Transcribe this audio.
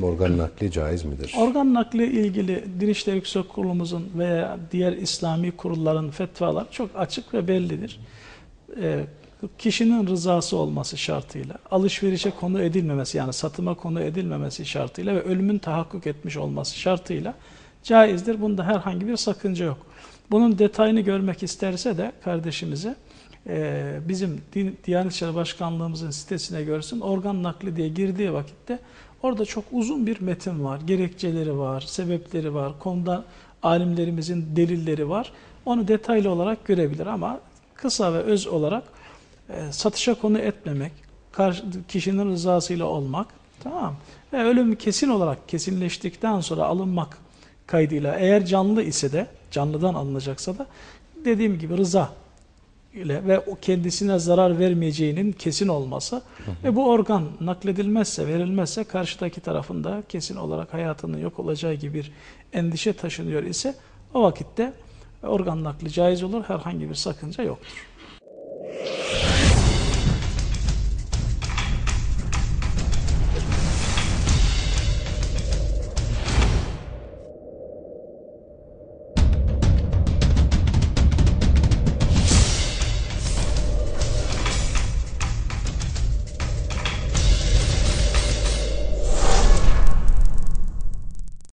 Organ nakli caiz midir? Organ nakli ilgili Din İşleri Yüksek Kurulumuzun veya diğer İslami kurulların fetvaları çok açık ve bellidir. Ee, kişinin rızası olması şartıyla, alışverişe konu edilmemesi yani satıma konu edilmemesi şartıyla ve ölümün tahakkuk etmiş olması şartıyla caizdir. Bunda herhangi bir sakınca yok. Bunun detayını görmek isterse de kardeşimize e, bizim Din, Diyanet İşleri Başkanlığımızın sitesine görsün. Organ nakli diye girdiği vakitte orada çok uzun bir metin var. Gerekçeleri var, sebepleri var, konuda alimlerimizin delilleri var. Onu detaylı olarak görebilir ama kısa ve öz olarak e, satışa konu etmemek, kişinin rızasıyla olmak, tamam ve ölüm kesin olarak kesinleştikten sonra alınmak kaydıyla eğer canlı ise de canlıdan alınacaksa da dediğim gibi rıza ile ve o kendisine zarar vermeyeceğinin kesin olması ve bu organ nakledilmezse, verilmezse karşıdaki tarafında kesin olarak hayatının yok olacağı gibi bir endişe taşınıyor ise o vakitte organ nakli caiz olur, herhangi bir sakınca yoktur.